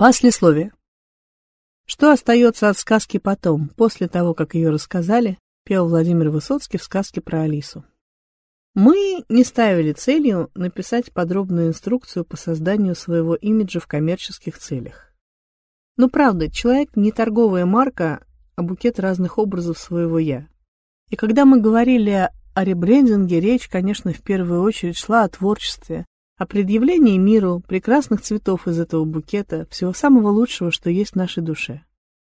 Послесловие. Что остается от сказки потом, после того, как ее рассказали, пел Владимир Высоцкий в сказке про Алису. Мы не ставили целью написать подробную инструкцию по созданию своего имиджа в коммерческих целях. Но правда, человек не торговая марка, а букет разных образов своего «я». И когда мы говорили о ребрендинге, речь, конечно, в первую очередь шла о творчестве, о предъявлении миру прекрасных цветов из этого букета, всего самого лучшего, что есть в нашей душе.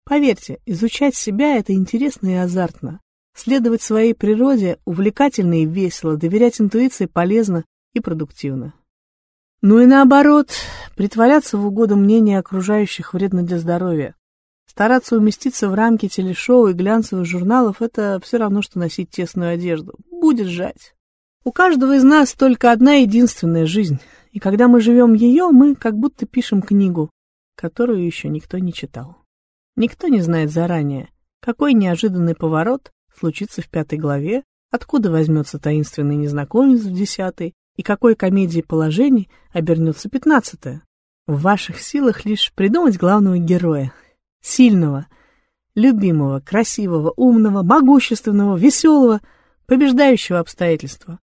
Поверьте, изучать себя – это интересно и азартно. Следовать своей природе увлекательно и весело, доверять интуиции полезно и продуктивно. Ну и наоборот, притворяться в угоду мнения окружающих вредно для здоровья. Стараться уместиться в рамки телешоу и глянцевых журналов – это все равно, что носить тесную одежду. Будет жать. У каждого из нас только одна единственная жизнь, и когда мы живем ее, мы как будто пишем книгу, которую еще никто не читал. Никто не знает заранее, какой неожиданный поворот случится в пятой главе, откуда возьмется таинственный незнакомец в десятой, и какой комедии положений обернется пятнадцатая. В ваших силах лишь придумать главного героя, сильного, любимого, красивого, умного, могущественного, веселого, побеждающего обстоятельства.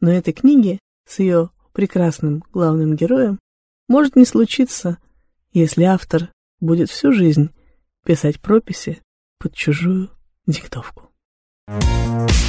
Но этой книги с ее прекрасным главным героем может не случиться, если автор будет всю жизнь писать прописи под чужую диктовку. Thank you.